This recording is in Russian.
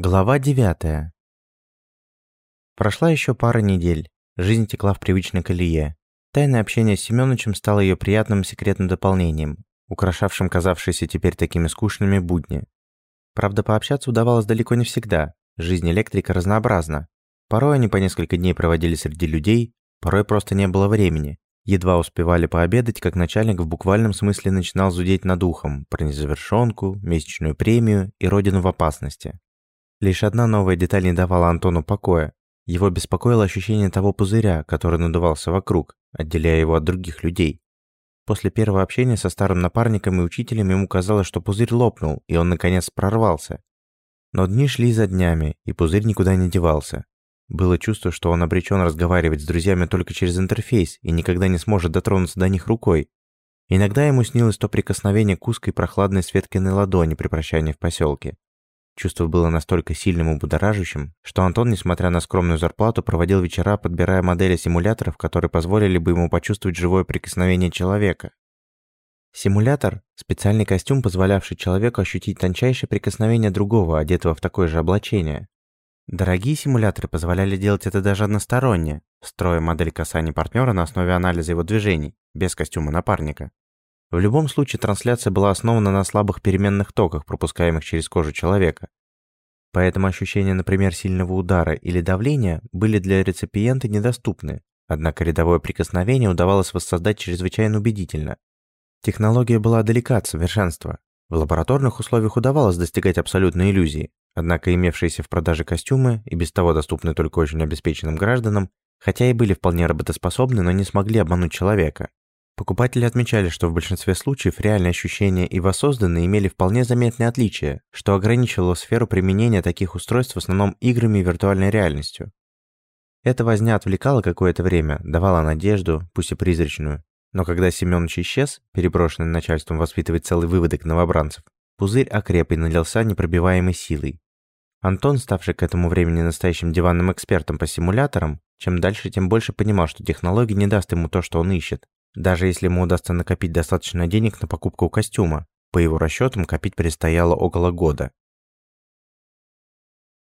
Глава 9. Прошла еще пара недель. Жизнь текла в привычной колее. Тайное общение с Семёнычем стало ее приятным секретным дополнением, украшавшим казавшиеся теперь такими скучными будни. Правда, пообщаться удавалось далеко не всегда. Жизнь электрика разнообразна. Порой они по несколько дней проводили среди людей, порой просто не было времени. Едва успевали пообедать, как начальник в буквальном смысле начинал зудеть над ухом про незавершенку, месячную премию и родину в опасности. Лишь одна новая деталь не давала Антону покоя. Его беспокоило ощущение того пузыря, который надувался вокруг, отделяя его от других людей. После первого общения со старым напарником и учителем ему казалось, что пузырь лопнул, и он наконец прорвался. Но дни шли за днями, и пузырь никуда не девался. Было чувство, что он обречен разговаривать с друзьями только через интерфейс и никогда не сможет дотронуться до них рукой. Иногда ему снилось то прикосновение к узкой прохладной Светкиной ладони при прощании в поселке. Чувство было настолько сильным и будоражащим, что Антон, несмотря на скромную зарплату, проводил вечера, подбирая модели симуляторов, которые позволили бы ему почувствовать живое прикосновение человека. Симулятор – специальный костюм, позволявший человеку ощутить тончайшее прикосновение другого, одетого в такое же облачение. Дорогие симуляторы позволяли делать это даже односторонне, строя модель касания партнера на основе анализа его движений, без костюма напарника. В любом случае трансляция была основана на слабых переменных токах, пропускаемых через кожу человека. Поэтому ощущения, например, сильного удара или давления были для реципиента недоступны, однако рядовое прикосновение удавалось воссоздать чрезвычайно убедительно. Технология была далека от совершенства. В лабораторных условиях удавалось достигать абсолютной иллюзии, однако имевшиеся в продаже костюмы, и без того доступны только очень обеспеченным гражданам, хотя и были вполне работоспособны, но не смогли обмануть человека. Покупатели отмечали, что в большинстве случаев реальные ощущения и воссозданные имели вполне заметные отличия, что ограничивало сферу применения таких устройств в основном играми и виртуальной реальностью. Эта возня отвлекала какое-то время, давала надежду, пусть и призрачную. Но когда Семёныч исчез, переброшенный начальством воспитывать целый выводок новобранцев, пузырь окреп и налился непробиваемой силой. Антон, ставший к этому времени настоящим диванным экспертом по симуляторам, чем дальше, тем больше понимал, что технология не даст ему то, что он ищет, даже если ему удастся накопить достаточно денег на покупку костюма, по его расчетам копить предстояло около года.